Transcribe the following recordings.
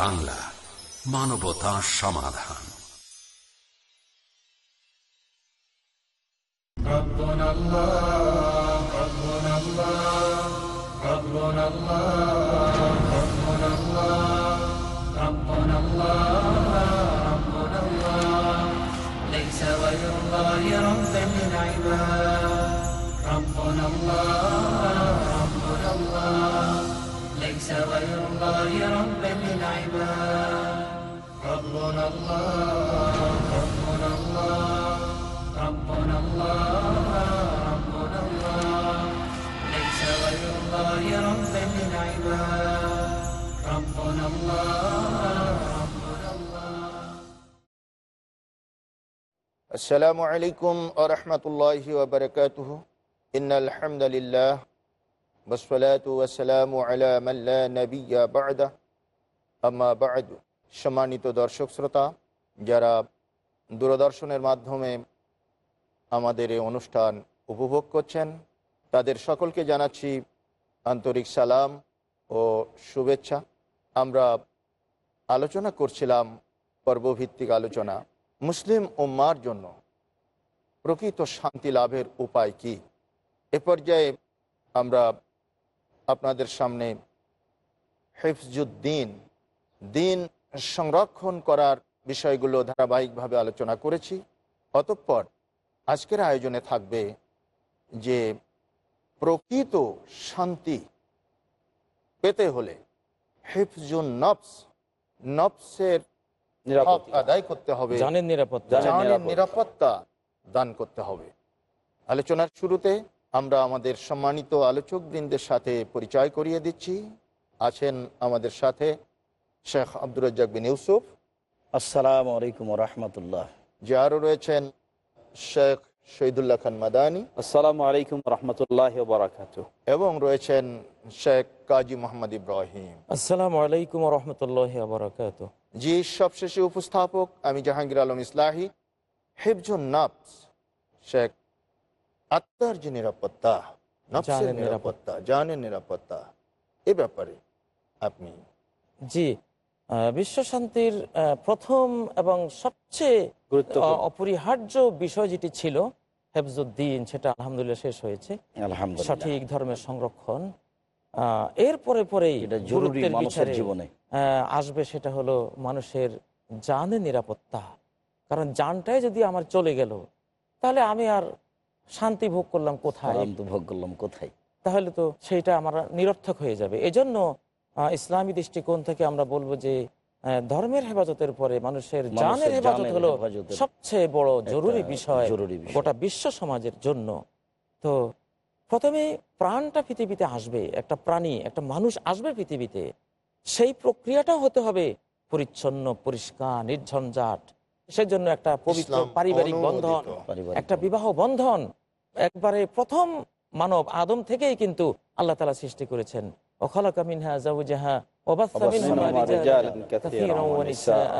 বাংলা মানবতা সমাধান ربنا الله ربنا الله ربنا الله ليس الله ربا ربنا الله السلام عليكم ورحمة الله وبركاته إن الحمد لله والصلاة والسلام على من لا نبي بعده أما بعد সম্মানিত দর্শক শ্রোতা যারা দূরদর্শনের মাধ্যমে আমাদের এই অনুষ্ঠান উপভোগ করছেন তাদের সকলকে জানাচ্ছি আন্তরিক সালাম ও শুভেচ্ছা আমরা আলোচনা করছিলাম পর্বভিত্তিক আলোচনা মুসলিম উম্মার জন্য প্রকৃত শান্তি লাভের উপায় কি এ পর্যায়ে আমরা আপনাদের সামনে হেফজুদ্দিন দিন সংরক্ষণ করার বিষয়গুলো ধারাবাহিকভাবে আলোচনা করেছি অতঃপর আজকের আয়োজনে থাকবে যে প্রকৃত শান্তি পেতে হলে হেফজুন নফস নফসের আদায় করতে হবে নিরাপত্তা দান করতে হবে আলোচনার শুরুতে আমরা আমাদের সম্মানিত আলোচক বৃন্দের সাথে পরিচয় করিয়ে দিচ্ছি আছেন আমাদের সাথে শেখ আব্দুর বিন ইউসুফ আসসালাম আলাইকুম রহমতুল্লাহ যে আরও রয়েছেন শেখ শহীদুল্লাহ খান মাদানী আসসালাম আলাইকুম রহমতুল্লাহ এবং রয়েছেন শেখ কাজী মোহাম্মদ ইব্রাহিম আসসালাম আলাইকুম রহমতুল্লাহ জি সবশেষে উপস্থাপক আমি জাহাঙ্গীর আলম ইসলাহি হেফজুন নাফস শেখ আত্মার যে নিরাপত্তা নিরাপত্তা জানের নিরাপত্তা এ ব্যাপারে আপনি জি বিশ্ব শান্তির প্রথম এবং সবচেয়ে অপরিহার্য বিষয় যেটি ছিল হেফজুদ্দিন সেটা আলহামদুলিল্লাহ শেষ হয়েছে সঠিক ধর্মের সংরক্ষণ এর পরে পরেই জীবনে আসবে সেটা হলো মানুষের জানে নিরাপত্তা কারণ জানটাই যদি আমার চলে গেল তাহলে আমি আর শান্তি ভোগ করলাম কোথায় ভোগ করলাম কোথায় তাহলে তো সেইটা আমার নিরর্থক হয়ে যাবে এজন্য ইসলামী দৃষ্টিকোণ থেকে আমরা বলবো যে ধর্মের হেফাজতের পরে মানুষের জানের হেফাজত হলো সবচেয়ে বড় জরুরি বিষয় গোটা বিশ্ব সমাজের জন্য তো প্রথমে প্রাণটা পৃথিবীতে আসবে একটা প্রাণী একটা মানুষ আসবে পৃথিবীতে সেই প্রক্রিয়াটা হতে হবে পরিচ্ছন্ন পরিষ্কার নির্ঝঞ্ঝাট সেজন্য একটা পবিত্র পারিবারিক বন্ধন একটা বিবাহ বন্ধন একবারে প্রথম মানব আদম থেকেই কিন্তু আল্লাহ তালা সৃষ্টি করেছেন وخلق منها زوجها وبث منهما رجالا كثيرا ونساء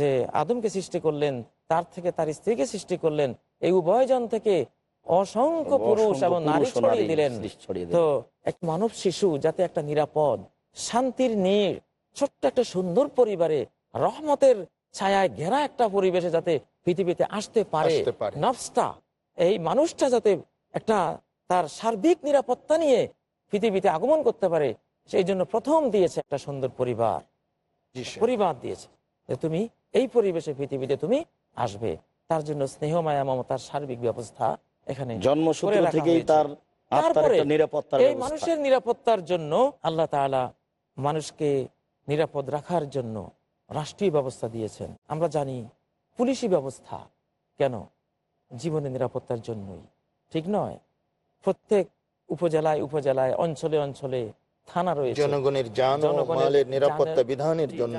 যে আদমকে সৃষ্টি করলেন তার থেকে তার স্ত্রীকে সৃষ্টি করলেন এই উভয়জন থেকে অসংখ্য পুরুষ এবং নারী ছড়িয়ে দিলেন তো এক মানব শিশু যাতে একটা নিরাপদ শান্তির নীড় ছোট্ট একটা সুন্দর পরিবারে রহমতের ছায়ায় ঘেরা একটা পরিবেশে যাতে পৃথিবীতে আসতে পারে নফসটা এই মানুষটা যাতে একটা তার সার্বিক নিরাপত্তা নিয়ে পৃথিবীতে আগমন করতে পারে সেই জন্য প্রথম দিয়েছে একটা সুন্দর পরিবার পরিবার দিয়েছে যে তুমি এই পরিবেশে পৃথিবীতে তুমি আসবে তার জন্য স্নেহ মায়া মমতার সার্বিক ব্যবস্থা এখানে জন্মসূত্র থেকেই তার তারপরে এই মানুষের নিরাপত্তার জন্য আল্লাহ তাআলা মানুষকে নিরাপদ রাখার জন্য রাষ্ট্রীয় ব্যবস্থা দিয়েছেন আমরা জানি পুলিশি ব্যবস্থা কেন জীবনের নিরাপত্তার জন্যই ঠিক নয় প্রত্যেক উপজেলায় উপজেলায় অঞ্চলে অঞ্চলে থানা রয়েছে জনগণের জনগণের নিরাপত্তা বিধানের জন্য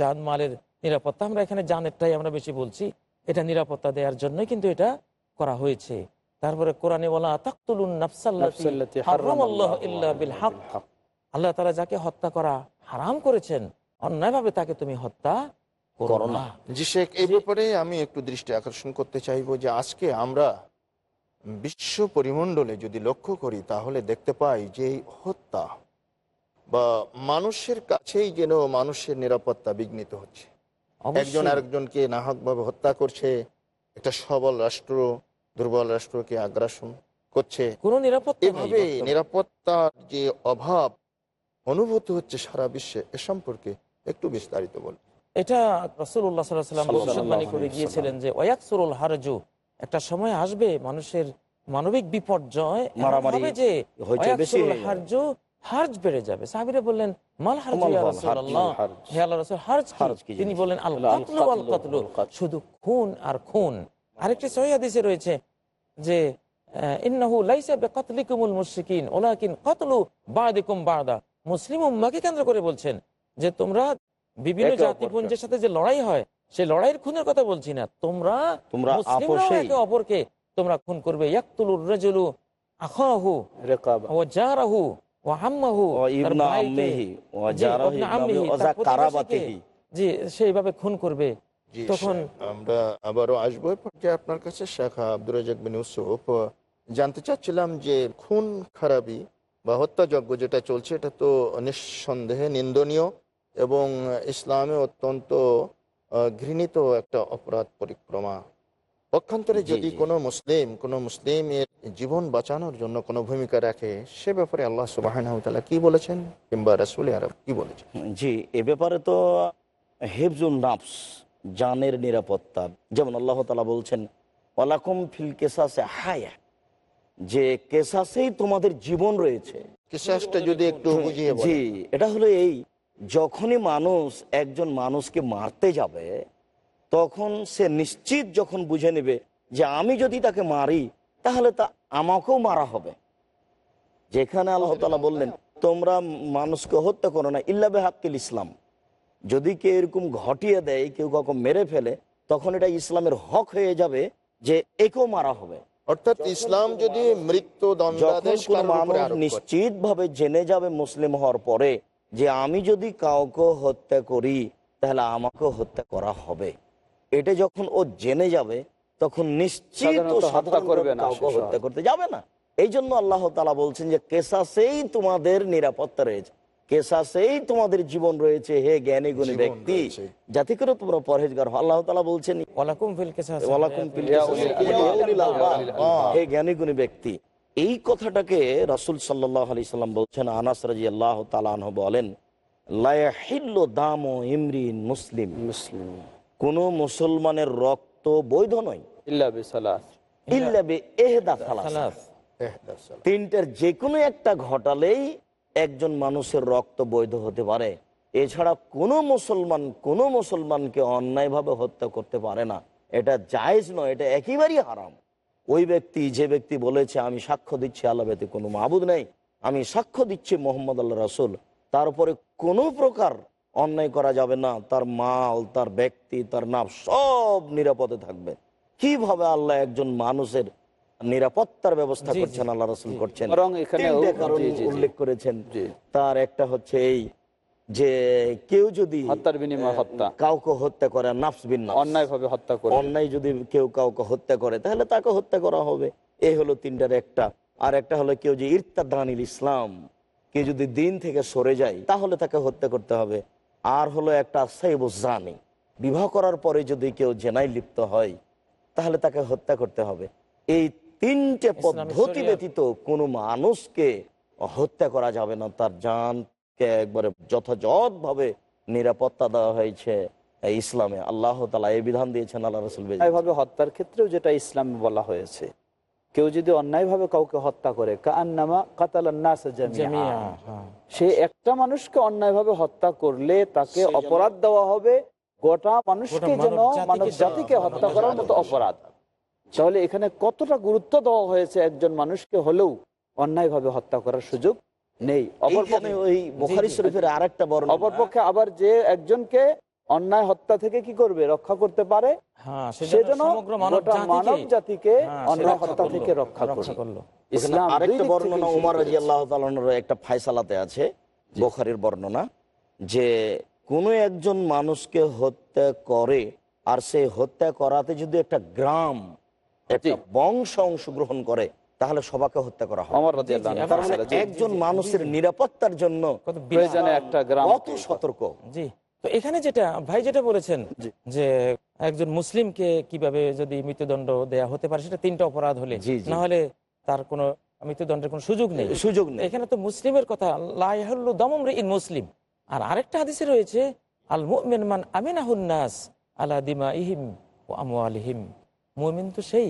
যানমালের নিরাপত্তা আমরা এখানে যানেরটাই আমরা বেশি বলছি এটা নিরাপত্তা দেওয়ার জন্য কিন্তু এটা করা হয়েছে তারপরে কোরআনে আল্লাহ তারা যাকে হত্যা করা হারাম করেছেন অন্যায়ভাবে তাকে তুমি হত্যা করো না জি শেখ এই ব্যাপারে আমি একটু দৃষ্টি আকর্ষণ করতে চাইবো যে আজকে আমরা বিশ্ব পরিমণ্ডলে যদি লক্ষ্য করি তাহলে দেখতে পাই যে হত্যা বা মানুষের কাছেই যেন মানুষের নিরাপত্তা বিঘ্নিত হচ্ছে একজন আরেকজনকে নাহকভাবে হত্যা করছে একটা সবল রাষ্ট্র দুর্বল রাষ্ট্রকে আগ্রাসন করছে কোন নিরাপত্তা এভাবে নিরাপত্তার যে অভাব অনুভূত হচ্ছে সারা বিশ্বে এ সম্পর্কে একটু বিস্তারিত বল এটা রসুল্লাহ সাল্লাম ভবিষ্যৎবাণী করে গিয়েছিলেন যে ওয়াকসুরুল হারজু একটা সময় আসবে মানুষের মানবিক বিপর্যয় হার্জ বেড়ে যাবে সাহাবিরা বললেন মাল হার্জ তিনি বললেন শুধু খুন আর খুন আরেকটি রয়েছে যে মুসলিম উম্মাকে কেন্দ্র করে বলছেন যে তোমরা বিভিন্ন জাতিপুঞ্জের সাথে যে লড়াই হয় সে লড়াইয়ের খুনের কথা বলছি না তোমরা তোমরা একে অপরকে তোমরা খুন করবে জানতে চাচ্ছিলাম যে খুন খারাপি বা হত্যাযজ্ঞ যেটা চলছে এটা তো নিঃসন্দেহে নিন্দনীয় এবং ইসলামে অত্যন্ত ঘৃণিত একটা অপরাধ পরিক্রমা পক্ষান্তরে যদি কোনো মুসলিম কোনো মুসলিমের জীবন বাঁচানোর জন্য কোনো ভূমিকা রাখে সে ব্যাপারে আল্লাহ সুবাহনতালা কি বলেছেন কিংবা রাসুল আরব কি বলেছেন জি এ ব্যাপারে তো হেফজুল নাফস জানের নিরাপত্তা যেমন আল্লাহ তালা বলছেন ওয়ালাকুম ফিল কেসাসে হায়া যে কেসাসেই তোমাদের জীবন রয়েছে কেসাসটা যদি একটু বুঝিয়ে জি এটা হলো এই যখনই মানুষ একজন মানুষকে মারতে যাবে তখন সে নিশ্চিত যখন বুঝে নেবে যে আমি যদি তাকে মারি তাহলে তা আমাকেও মারা হবে যেখানে আল্লাহ তালা বললেন তোমরা মানুষকে হত্যা করো না ইল্লাবে হাক্কিল ইসলাম যদি কেউ এরকম ঘটিয়ে দেয় কেউ কখন মেরে ফেলে তখন এটা ইসলামের হক হয়ে যাবে যে একেও মারা হবে অর্থাৎ ইসলাম যদি মৃত্যু নিশ্চিত ভাবে জেনে যাবে মুসলিম হওয়ার পরে যে আমি যদি কাউকে হত্যা করি তাহলে আমাকে হত্যা করা হবে এটা যখন ও জেনে যাবে তখন নিশ্চিত হত্যা করতে যাবে না এই জন্য আল্লাহ তালা বলছেন যে কেসাসেই তোমাদের নিরাপত্তা রয়েছে কেসাসেই তোমাদের জীবন রয়েছে হে জ্ঞানী গুণী ব্যক্তি যাতে করে তোমরা পরহেজগার আল্লাহ তালা বলছেন হ্যাঁ, হে জ্ঞানী গুণী ব্যক্তি এই কথাটাকে রাসুল সাল্লাহ আলি সাল্লাম বলছেন আনাস রাজি আল্লাহ তালাহ বলেন দাম ইমরি মুসলিম মুসলিম কোন মুসলমানের রক্ত বৈধ নয় যে কোনো একটা ঘটালেই একজন মানুষের রক্ত বৈধ হতে পারে এছাড়া কোনো মুসলমান কোনো মুসলমানকে অন্যায়ভাবে হত্যা করতে পারে না এটা জায়জ নয় এটা একেবারেই হারাম ওই ব্যক্তি যে ব্যক্তি বলেছে আমি সাক্ষ্য দিচ্ছি আল্লাহ ব্যতী কোনো মাহবুদ নেই আমি সাক্ষ্য দিচ্ছি মোহাম্মদ আল্লাহ রাসুল তার উপরে কোনো প্রকার অন্যায় করা যাবে না তার মাল তার ব্যক্তি তার নাম সব নিরাপদে থাকবে কিভাবে আল্লাহ একজন মানুষের নিরাপত্তার ব্যবস্থা করছেন আল্লাহ রাসুল করছেন উল্লেখ করেছেন তার একটা হচ্ছে এই যে কেউ যদি হত্যার বিনিময় হত্যা কাউকে হত্যা করে নাফস বিন অন্যায় ভাবে হত্যা করে অন্যায় যদি কেউ কাউকে হত্যা করে তাহলে তাকে হত্যা করা হবে এই হলো তিনটার একটা আর একটা হলো কেউ যে ইর্তাদানিল ইসলাম কে যদি দিন থেকে সরে যায় তাহলে তাকে হত্যা করতে হবে আর হলো একটা সাইব জানি বিবাহ করার পরে যদি কেউ জেনাই লিপ্ত হয় তাহলে তাকে হত্যা করতে হবে এই তিনটে পদ্ধতি ব্যতীত কোনো মানুষকে হত্যা করা যাবে না তার যান কে একবারে যথাযথ ভাবে নিরাপত্তা দেওয়া হয়েছে ইসলামে আল্লাহ তালা এই বিধান দিয়েছেন আল্লাহ রসুল এইভাবে হত্যার ক্ষেত্রেও যেটা ইসলাম বলা হয়েছে কেউ যদি অন্যায়ভাবে কাউকে হত্যা করে হ্যাঁ। সে একটা মানুষকে অন্যায়ভাবে হত্যা করলে তাকে অপরাধ দেওয়া হবে গোটা মানুষকে যেন মানব জাতিকে হত্যা করার মতো অপরাধ তাহলে এখানে কতটা গুরুত্ব দেওয়া হয়েছে একজন মানুষকে হলেও অন্যায়ভাবে হত্যা করার সুযোগ নেই অপরপক্ষে আবার যে একজনকে অন্যায় হত্যা থেকে কি করবে রক্ষা করতে পারে হ্যাঁ, হ্যাঁ, বর্ণনা ফায়সালাতে আছে বর্ণনা যে কোন একজন মানুষকে হত্যা করে আর সে হত্যা করাতে যদি একটা গ্রাম একটা বংশ অংশগ্রহণ করে তাহলে সবাকে হত্যা করা হবে মানে একজন মানুষের নিরাপত্তার জন্য কত সতর্ক জি তো এখানে যেটা ভাই যেটা বলেছেন যে একজন মুসলিমকে কিভাবে যদি মৃত্যুদণ্ড দেয়া হতে পারে সেটা তিনটা অপরাধ হলে না হলে তার কোনো মৃত্যুদণ্ডের কোনো সুযোগ নেই সুযোগ নেই এখানে তো মুসলিমের কথা লাইহল্লু দমম ইন মুসলিম আর আরেকটা হাদিসে রয়েছে আল মুমিন মান আমিনাহুন্নাস আলা দিমা ইহিম ও আমু আলহিম মুমিন তো সেই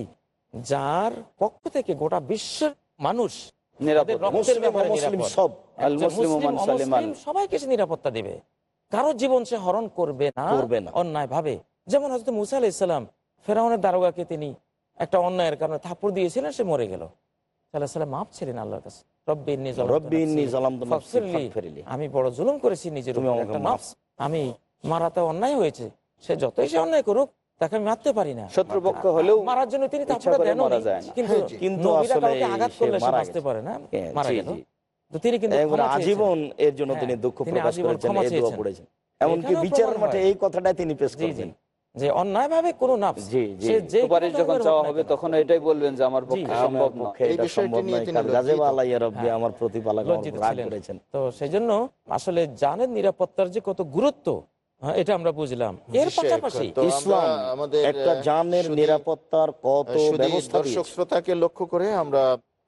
যার পক্ষ থেকে গোটা বিশ্বের মানুষ সবাইকে সে নিরাপত্তা দেবে কারো জীবন সে হরণ করবে না অন্যায় ভাবে যেমন হজরত মুসা আলি আলাইসাল্লাম ফেরাউনের দারোগাকে তিনি একটা অন্যায়ের কারণে থাপড় দিয়েছিলেন সে মরে গেল আমি মারাতে অন্যায় হয়েছে সে যতই সে অন্যায় করুক তাকে আমি মারতে পারি না শত্রুপক্ষ হলেও মারার জন্য তিনি কিন্তু আঘাত করলে মারতে পারে না মারা গেল আজীবন এর জন্য হ্যাঁ, এই কথাটাই তিনি যে অন্যায় ভাবে যখন হবে তখন এটাই বলবেন যে আমার সম্ভব নয় হ্যাঁ। প্রতিপালক রাগ করেছেন তো জন্য আসলে জানের নিরাপত্তার যে কত গুরুত্ব এটা আমরা বুঝলাম এর শেখ, পাশাপাশি তো আমরা ইসলাম আমাদের একটা জানের শুধু- নিরাপত্তার কত শুধু ব্যবস্থা দর্শক দিয়েছে। শ্রোতাকে লক্ষ্য করে আমরা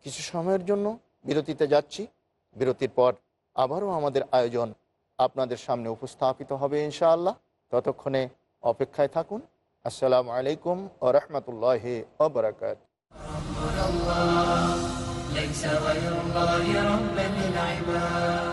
কিছু সময়ের জন্য বিরতিতে যাচ্ছি বিরতির পর আবারও আমাদের আয়োজন আপনাদের সামনে উপস্থাপিত হবে ইনশাআল্লাহ ততক্ষণে অপেক্ষায় থাকুন আসসালামু আলাইকুম ও রহমতুল্লাহ ওবরাকাত ليس غير الله ربا للعباد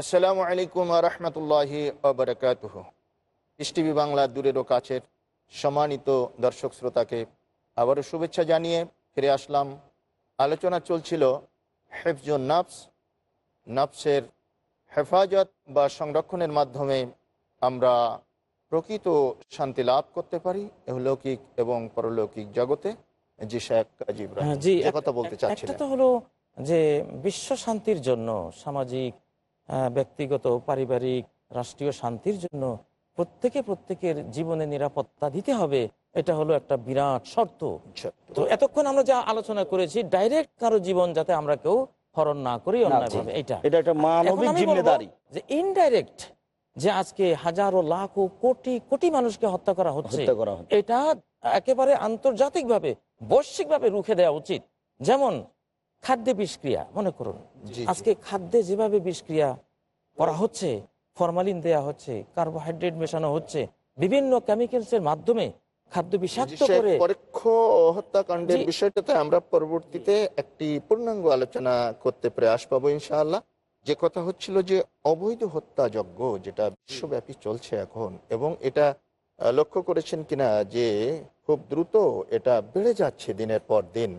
আসসালামু আলাইকুম রহমতুল্লাহি আবরকাতহ টিভি বাংলা দূরেরও কাছের সম্মানিত দর্শক শ্রোতাকে আবারও শুভেচ্ছা জানিয়ে ফিরে আসলাম আলোচনা চলছিল হেফজুন নাফস নাফসের হেফাজত বা সংরক্ষণের মাধ্যমে আমরা প্রকৃত শান্তি লাভ করতে পারি লৌকিক এবং পরলৌকিক জগতে জি শেখ হ্যাঁ, জি কথা বলতে চাচ্ছি তো হলো যে বিশ্ব শান্তির জন্য সামাজিক ব্যক্তিগত পারিবারিক রাষ্ট্রীয় শান্তির জন্য প্রত্যেকে প্রত্যেকের জীবনে নিরাপত্তা দিতে হবে এটা হলো একটা বিরাট শর্ত তো এতক্ষণ আমরা যা আলোচনা করেছি ডাইরেক্ট কারো জীবন যাতে আমরা কেউ হরণ না করি এটা এটা যে ইনডাইরেক্ট যে আজকে হাজারো লাখ ও কোটি কোটি মানুষকে হত্যা করা হচ্ছে এটা একেবারে আন্তর্জাতিকভাবে বৈশ্বিকভাবে রুখে দেওয়া উচিত যেমন খাদ্যে বিষক্রিয়া মনে করুন আজকে খাদ্যে যেভাবে বিষক্রিয়া করা হচ্ছে ফরমালিন দেয়া হচ্ছে কার্বোহাইড্রেট মেশানো হচ্ছে বিভিন্ন এর মাধ্যমে খাদ্য বিষাক্ত করে পরোক্ষ হত্যাকাণ্ডের বিষয়টাতে আমরা পরবর্তীতে একটি পূর্ণাঙ্গ আলোচনা করতে প্রয়াস পাবো ইনশাআল্লাহ যে কথা হচ্ছিল যে অবৈধ হত্যাযজ্ঞ যেটা বিশ্বব্যাপী চলছে এখন এবং এটা লক্ষ্য করেছেন কিনা যে খুব দ্রুত এটা বেড়ে যাচ্ছে দিনের পর দিন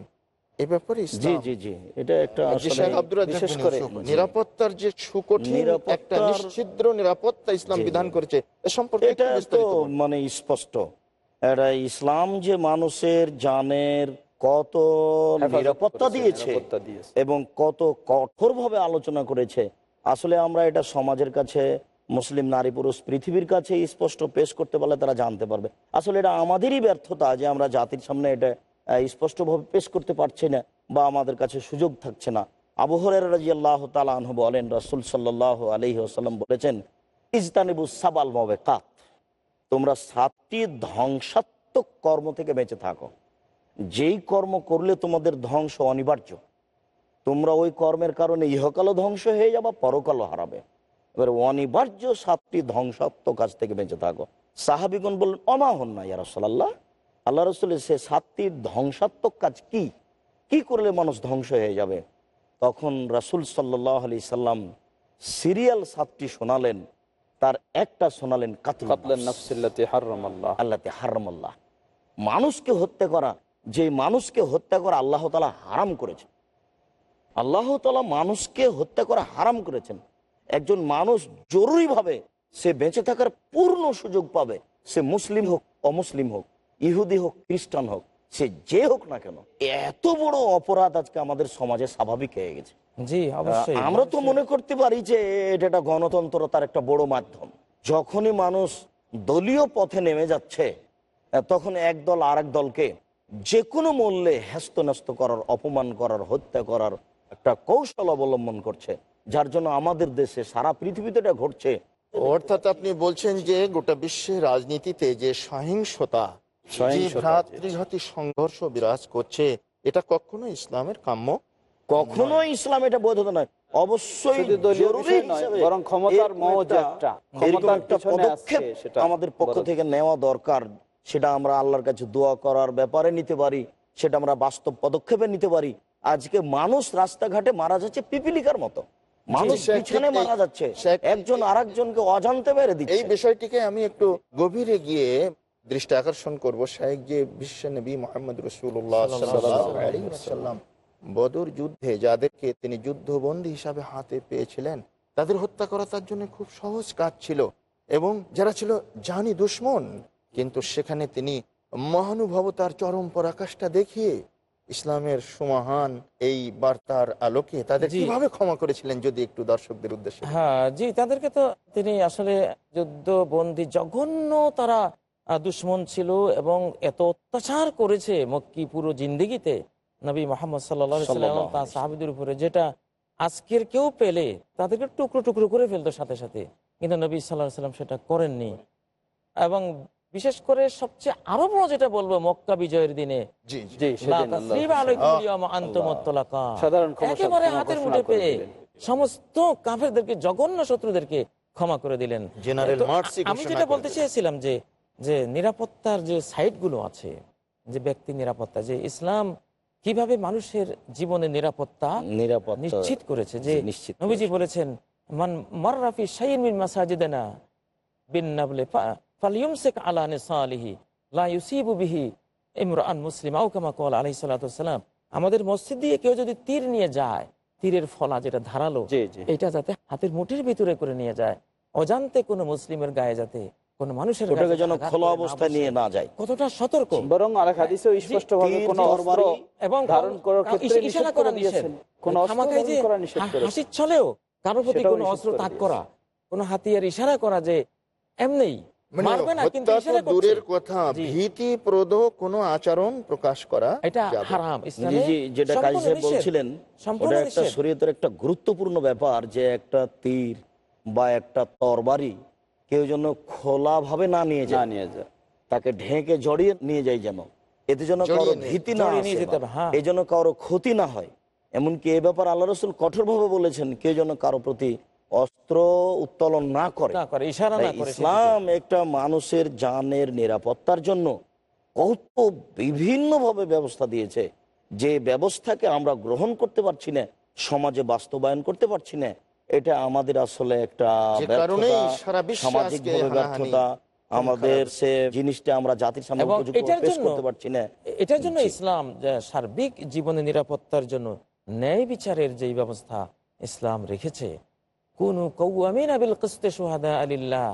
এবং মানে, মানে স্পষ্ট এটা ইসলাম যে মানুষের জানের কত নিরাপত্তা দিয়েছে এবং কত আলোচনা করেছে আসলে আমরা এটা সমাজের কাছে মুসলিম নারী পুরুষ পৃথিবীর কাছে স্পষ্ট পেশ করতে পারলে তারা জানতে পারবে আসলে এটা আমাদেরই ব্যর্থতা যে আমরা জাতির সামনে এটা স্পষ্টভাবে পেশ করতে পারছে না বা আমাদের কাছে সুযোগ থাকছে না আবহরের রাজি আল্লাহ তালাহ বলেন রাসুল সাল্লাহ আলহি আসাল্লাম বলেছেন ইজতানিবু সাবাল মবে কাত তোমরা সাতটি ধ্বংসাত্মক কর্ম থেকে বেঁচে থাকো যেই কর্ম করলে তোমাদের ধ্বংস অনিবার্য তোমরা ওই কর্মের কারণে ইহকালও ধ্বংস হয়ে যাবা পরকালও হারাবে এবার অনিবার্য সাতটি ধ্বংসাত্মক কাজ থেকে বেঁচে থাকো সাহাবিগুন বললেন অমাহন না ইয়ারসাল্লাহ আল্লাহ রসুলের সে সাতটি ধ্বংসাত্মক কাজ কি কি করলে মানুষ ধ্বংস হয়ে যাবে তখন রাসুল সাল্লাহ আলি সাল্লাম সিরিয়াল সাতটি শোনালেন তার একটা শোনালেন আল্লাহতে মানুষকে হত্যা করা যে মানুষকে হত্যা করা আল্লাহ তালা হারাম করেছেন আল্লাহ তালা মানুষকে হত্যা করা হারাম করেছেন একজন মানুষ জরুরিভাবে সে বেঁচে থাকার পূর্ণ সুযোগ পাবে সে মুসলিম হোক অমুসলিম হোক ইহুদি হোক খ্রিস্টান হোক সে যে হোক না কেন এত বড় অপরাধ আজকে আমাদের সমাজে স্বাভাবিক হয়ে গেছে জি অবশ্যই আমরা তো মনে করতে পারি যে এটা একটা গণতন্ত্র তার একটা বড় মাধ্যম যখনই মানুষ দলীয় পথে নেমে যাচ্ছে তখন এক দল আর দলকে যে কোনো মূল্যে হ্যাস্ত করার অপমান করার হত্যা করার একটা কৌশল অবলম্বন করছে যার জন্য আমাদের দেশে সারা পৃথিবীতে এটা ঘটছে অর্থাৎ আপনি বলছেন যে গোটা বিশ্বের রাজনীতিতে যে সহিংসতা ভ্রাতৃঘাতী সংঘর্ষ বিরাজ করছে এটা কখনো ইসলামের কাম্য কখনো ইসলাম এটা নয় আমাদের পক্ষ থেকে নেওয়া দরকার সেটা আমরা আল্লাহর কাছে দোয়া করার ব্যাপারে নিতে পারি সেটা আমরা বাস্তব পদক্ষেপে নিতে পারি আজকে মানুষ রাস্তাঘাটে মারা যাচ্ছে পিপিলিকার মতো মানুষ পিছনে মারা যাচ্ছে একজন আর একজনকে অজান্তে বেড়ে দিচ্ছে এই বিষয়টিকে আমি একটু গভীরে গিয়ে দৃষ্টি আকর্ষণ করব শাহেক যে বিশ্ব নবী মোহাম্মদ রসুল্লাহ বদর যুদ্ধে যাদেরকে তিনি যুদ্ধবন্দী হিসাবে হাতে পেয়েছিলেন তাদের হত্যা করা তার জন্য খুব সহজ কাজ ছিল এবং যারা ছিল জানি দুশ্মন কিন্তু সেখানে তিনি মহানুভবতার চরম পরাকাশটা দেখিয়ে ইসলামের সুমাহান এই বার্তার আলোকে তাদের কিভাবে ক্ষমা করেছিলেন যদি একটু দর্শকদের উদ্দেশ্যে হ্যাঁ জি তাদেরকে তো তিনি আসলে যুদ্ধবন্দী জঘন্য তারা দুশ্মন ছিল এবং এত অত্যাচার করেছে মক্কি পুরো জিন্দিগিতে নবী মোহাম্মদ সাল্লাম তা সাহাবিদের উপরে যেটা আজকের কেউ পেলে তাদেরকে টুকরো টুকরো করে ফেলতো সাথে সাথে কিন্তু নবী সাল্লাহ সাল্লাম সেটা করেননি এবং বিশেষ করে সবচেয়ে আরো বড় যেটা বলবো মক্কা বিজয়ের দিনে একেবারে হাতের মুঠে পেয়ে সমস্ত কাফেরদেরকে জঘন্য শত্রুদেরকে ক্ষমা করে দিলেন আমি যেটা বলতে চেয়েছিলাম যে যে নিরাপত্তার যে সাইটগুলো আছে যে ব্যক্তি নিরাপত্তা যে ইসলাম কিভাবে মানুষের জীবনে নিরাপত্তা নিশ্চিত করেছে যে নবীজি বলেছেন মান মাররাফি শাইন মিন মাসাজিদেনা আমাদের মসজিদ দিয়ে কেউ যদি তীর নিয়ে যায় তীরের ফলা যেটা ধারালো এটা যাতে হাতের মুঠির ভিতরে করে নিয়ে যায় অজান্তে কোনো মুসলিমের গায়ে যাতে কোন মানুষের ওটাকে অবস্থায় নিয়ে না যায় কতটা কোন মানে হাতিয়ার ইশারা করা যে এমনি মানে দূরের কথা ভীতিপ্রদ কোনো আচরণ প্রকাশ করা এটা বলছিলেন একটা গুরুত্বপূর্ণ ব্যাপার যে একটা তীর বা একটা তরবারি কেউ যেন খোলা ভাবে না নিয়ে যায় নিয়ে যায় তাকে ঢেকে জড়িয়ে নিয়ে যায় যেন এতে যেন কারো ভীতি না এই জন্য হ্যাঁ। কারো ক্ষতি না হয় এমনকি এ ব্যাপার আল্লাহ রসুল কঠোর ভাবে বলেছেন কেউ যেন কারো প্রতি অস্ত্র উত্তোলন না করে ইসলাম একটা মানুষের জানের নিরাপত্তার জন্য কত বিভিন্ন ভাবে ব্যবস্থা দিয়েছে যে ব্যবস্থাকে আমরা গ্রহণ করতে পারছি না সমাজে বাস্তবায়ন করতে পারছি না এটা আমাদের আসলে একটা সামাজিক আমাদের সে জিনিসটা আমরা জাতির সামনে করতে পারছি না এটার জন্য ইসলাম সার্বিক জীবনে নিরাপত্তার জন্য ন্যায় বিচারের যে ব্যবস্থা ইসলাম রেখেছে কোন কৌমিন আবিল কস্তে সোহাদা আলিল্লাহ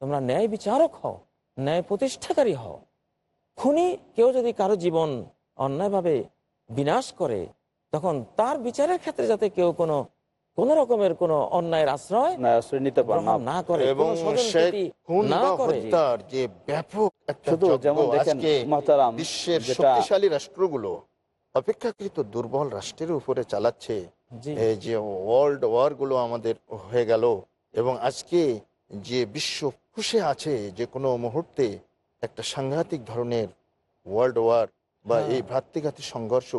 তোমরা ন্যায় বিচারক হও ন্যায় প্রতিষ্ঠাকারী হও খুনি কেউ যদি কারো জীবন অন্যায়ভাবে বিনাশ করে তখন তার বিচারের ক্ষেত্রে যাতে কেউ কোনো কোন রকমের কোন অন্যায়ের আশ্রয় নিতে না এবং যে ব্যাপক যেমন বিশ্বের শক্তিশালী রাষ্ট্রগুলো অপেক্ষাকৃত দুর্বল রাষ্ট্রের উপরে চালাচ্ছে যে ওয়ার্ল্ড ওয়ার গুলো আমাদের হয়ে গেল এবং আজকে যে বিশ্ব খুশে আছে যে কোনো মুহূর্তে একটা সাংঘাতিক ধরনের ওয়ার্ল্ড ওয়ার বা হ্যাঁ। এই ভ্রাতৃঘাতী সংঘর্ষ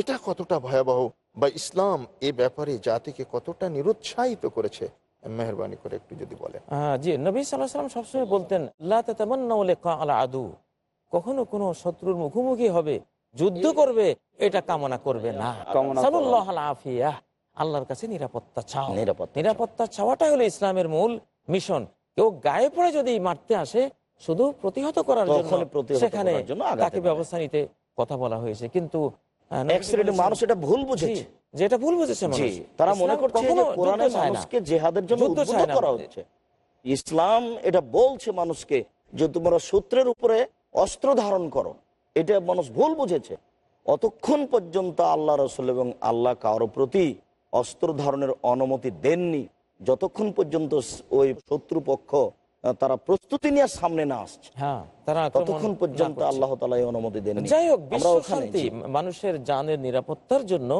এটা কতটা ভয়াবহ বা ইসলাম এ ব্যাপারে জাতিকে কতটা নিরুৎসাহিত করেছে মেহরবানি করে একটু যদি বলেন জি নবী সাল্লাম সবসময় বলতেন আদু কখনো কোনো শত্রুর মুখোমুখি হবে যুদ্ধ করবে এটা কামনা করবে না আল্লাহর কাছে নিরাপত্তা চাও নিরাপত্তা নিরাপত্তা চাওয়াটাই হলো ইসলামের মূল মিশন কেউ গায়ে পড়ে যদি মারতে আসে শুধু প্রতিহত করার জন্য সেখানে তাকে ব্যবস্থা নিতে কথা বলা হয়েছে কিন্তু হ্যাঁ, মানুষ এটা ভুল বুঝেছে ভুল বুঝেছে তারা মনে করছে জেহাদের জন্য করা হচ্ছে ইসলাম এটা বলছে মানুষকে যে তোমরা সূত্রের উপরে অস্ত্র ধারণ করো এটা মানুষ ভুল বুঝেছে অতক্ষণ পর্যন্ত আল্লাহ রসুল এবং আল্লাহ কারো প্রতি অস্ত্র ধারণের অনুমতি দেননি যতক্ষণ পর্যন্ত ওই শত্রুপক্ষ তারা প্রস্তুতি নিয়ে সামনে না আসছে হ্যাঁ, ততক্ষণ পর্যন্ত আল্লাহ তালা অনুমতি দেন যাই হোক শান্তি মানুষের জানের নিরাপত্তার জন্য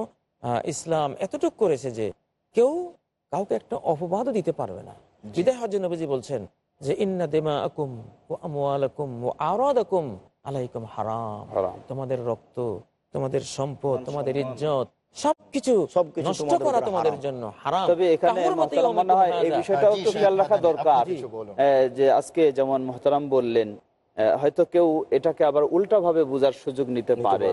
ইসলাম এতটুক করেছে যে কেউ কাউকে একটা অপবাদ দিতে পারবে না তোমাদের রক্ত তোমাদের সম্পদ তোমাদের ইজ্জত সবকিছু নষ্ট করা তোমাদের জন্য হারাম তবে এখানে মনে হয় এই বিষয়টাও খেয়াল রাখা দরকার যে আজকে যেমন মহতারাম বললেন হয়তো কেউ এটাকে আবার উল্টা ভাবে বোঝার সুযোগ নিতে পারে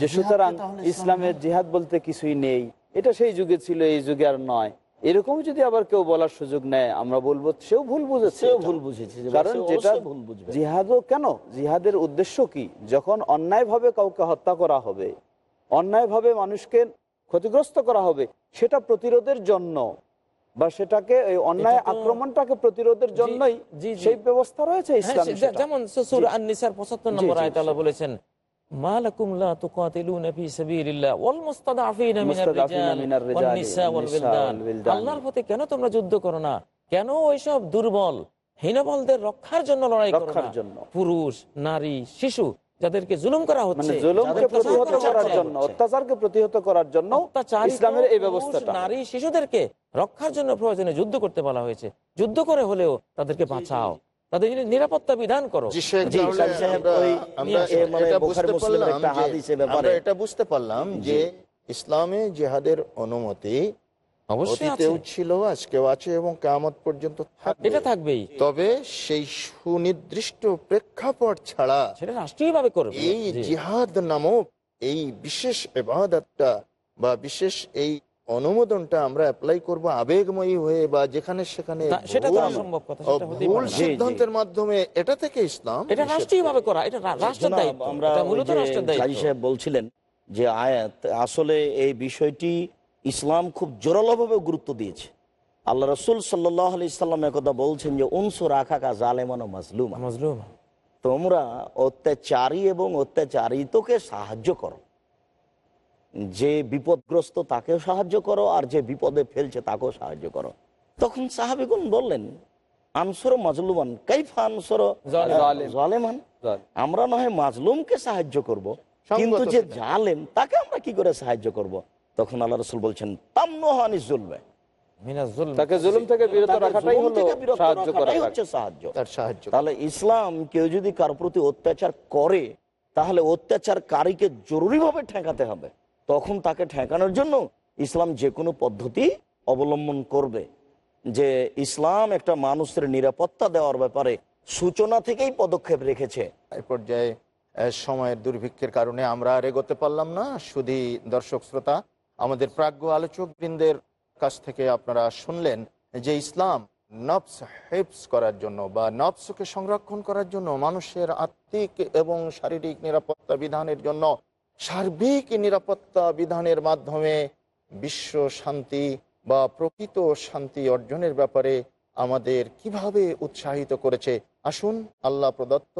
যে সুতরাং ইসলামের জিহাদ বলতে কিছুই নেই এটা সেই যুগে ছিল এই যুগে আর নয় এরকম যদি আবার কেউ বলার সুযোগ নেয় আমরা বলবো সেও ভুল বুঝেছে সেও ভুল বুঝেছে কারণ যেটা জিহাদও কেন জিহাদের উদ্দেশ্য কি যখন ভাবে কাউকে হত্যা করা হবে অন্যায়ভাবে মানুষকে ক্ষতিগ্রস্ত করা হবে সেটা প্রতিরোধের জন্য বা সেটাকে অন্যায় আক্রমণটাকে প্রতিরোধের জন্যই সেই ব্যবস্থা রয়েছে হ্যাঁ, যেমন আননিসার নম্বর বলেছেন আল্লাহর পথে কেন তোমরা যুদ্ধ করো না কেন ওইসব দুর্বল হীনবলদের রক্ষার জন্য লড়াই করার জন্য পুরুষ নারী শিশু যাদেরকে জুলুম করা হচ্ছে মানে প্রতিহত করার জন্য অত্যাচারকে প্রতিহত করার জন্য ইসলামের এই ব্যবস্থা নারী শিশুদেরকে রক্ষার জন্য প্রয়োজনে যুদ্ধ করতে বলা হয়েছে যুদ্ধ করে হলেও তাদেরকে বাঁচাও তাদের নিরাপত্তা বিধান করো মানে এটা বুঝতে পারলাম যে ইসলামে জেহাদের অনুমতি ছিল আজকেও আছে এবং কামত পর্যন্ত এটা থাকবেই তবে সেই সুনির্দিষ্ট প্রেক্ষাপট ছাড়া সেটা করবে এই জিহাদ নামক এই বিশেষ এবাদতটা বা বিশেষ এই অনুমোদনটা আমরা অ্যাপ্লাই করব আবেগময়ী হয়ে বা যেখানে সেখানে সেটা তো অসম্ভব কথা ভুল সিদ্ধান্তের মাধ্যমে এটা থেকে ইসলাম এটা করা এটা রাষ্ট্রের দায়িত্ব আমরা মূলত রাষ্ট্রের দায়িত্ব বলছিলেন যে আয়াত আসলে এই বিষয়টি ইসলাম খুব জোরালোভাবে গুরুত্ব দিয়েছে আল্লাহ রসুল সাল্লাম একথা বলছেন যে উনসু রাখা কাজ আলেমান তোমরা অত্যাচারী এবং অত্যাচারিতকে সাহায্য করো যে বিপদগ্রস্ত তাকেও সাহায্য করো আর যে বিপদে ফেলছে তাকেও সাহায্য করো তখন সাহাবিগুন বললেন আনসর মাজলুমান কাইফা আনসর জালেমান আমরা নহে মাজলুমকে সাহায্য করব কিন্তু যে জালেম তাকে আমরা কি করে সাহায্য করব। তখন আল্লাহ রসুল বলছেন হানি জুলবে ইসলাম যে কোনো পদ্ধতি অবলম্বন করবে যে ইসলাম একটা মানুষের নিরাপত্তা দেওয়ার ব্যাপারে সূচনা থেকেই পদক্ষেপ রেখেছে পর্যায়ে সময়ের দুর্ভিক্ষের কারণে আমরা আর এগোতে পারলাম না শুধু দর্শক শ্রোতা আমাদের প্রাজ্ঞ আলোচকবৃন্দের কাছ থেকে আপনারা শুনলেন যে ইসলাম নফস হেপস করার জন্য বা নফসকে সংরক্ষণ করার জন্য মানুষের আত্মিক এবং শারীরিক নিরাপত্তা বিধানের জন্য সার্বিক নিরাপত্তা বিধানের মাধ্যমে বিশ্ব শান্তি বা প্রকৃত শান্তি অর্জনের ব্যাপারে আমাদের কিভাবে উৎসাহিত করেছে আসুন আল্লাহ প্রদত্ত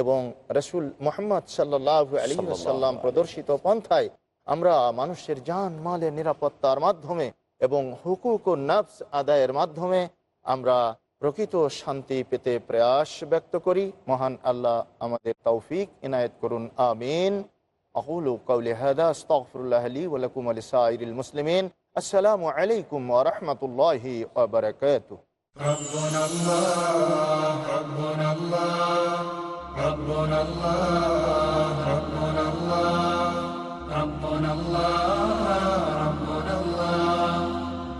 এবং রসুল মোহাম্মদ সাল্লাহ আলী সাল্লাম প্রদর্শিত পন্থায় আমরা মানুষের জান মালের নিরাপত্তার মাধ্যমে এবং হুকুক ও নফস আদায়ের মাধ্যমে আমরা প্রকৃত শান্তি পেতে প্রয়াস ব্যক্ত করি মহান আল্লাহ আমাদের তৌফিক ইনায়ত করুন আমিন أقول قولي هذا استغفر الله لي ولكم ولسائر المسلمين السلام عليكم ورحمة الله وبركاته ربنا الله ربنا الله ربنا الله ربنا الله ربنا الله ربنا الله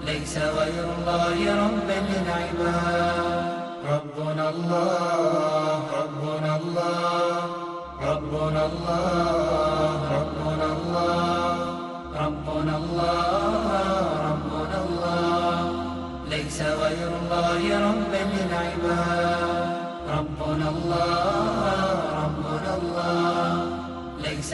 ليس غير الله ربا للعباد ربنا الله ربنا الله ربنا الله ليس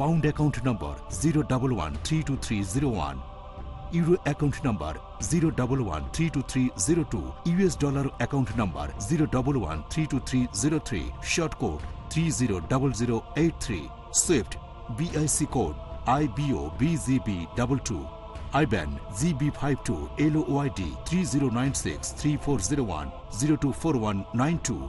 Pound account number 011-32301, Euro account number 011-32302, US dollar account number 011-32303, short code 300083, SWIFT BIC code IBOBZB22, IBAN GB52 LOYD 3096 3401 024192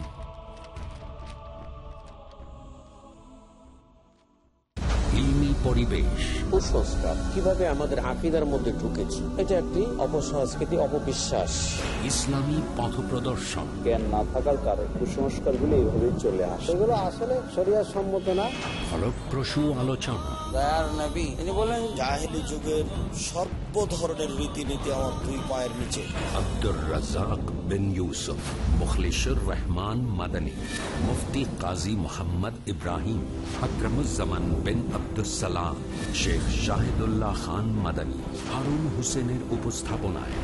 পরিবেশ কুসংস্কার কিভাবে আমাদের আকিদার মধ্যে ঢুকেছে এটা একটি অপসংস্কৃতি অপবিশ্বাস ইসলামী পথ জ্ঞান না থাকার কারণে কুসংস্কার এইভাবে চলে আসে এগুলো আসলে শরিয়ার সম্মত না ফলপ্রসূ আলোচনা দয়ার নবী তিনি বলেন জাহিলি যুগের সব নব্য ধরনের রীতিনীতি আমার দুই পায়ের নিচে আব্দুর রাজাক বিন ইউসুফ মুখলিশুর রহমান মাদানী মুফতি কাজী মোহাম্মদ ইব্রাহিম আকরমুজামান বিন আব্দুসালাম শেখ শাহিদুল্লাহ খান মাদানী হারুন হোসেনের উপস্থাপনায়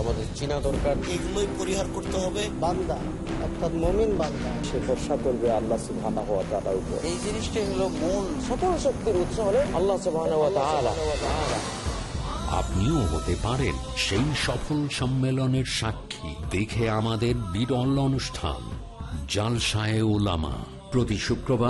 আমাদের চিনা দরকার এগুলোই পরিহার করতে হবে বান্দা অর্থাৎ মমিন বান্দা সে ভরসা করবে আল্লাহ উপর এই জিনিসটাই হলো মূল সকল শক্তির উৎস আল্লাহ আপনিও হতে পারেন সেই সফল সম্মেলনের সাক্ষী দেখে আমাদের বিরল অনুষ্ঠান জালসায় ওলামা প্রতি শুক্রবার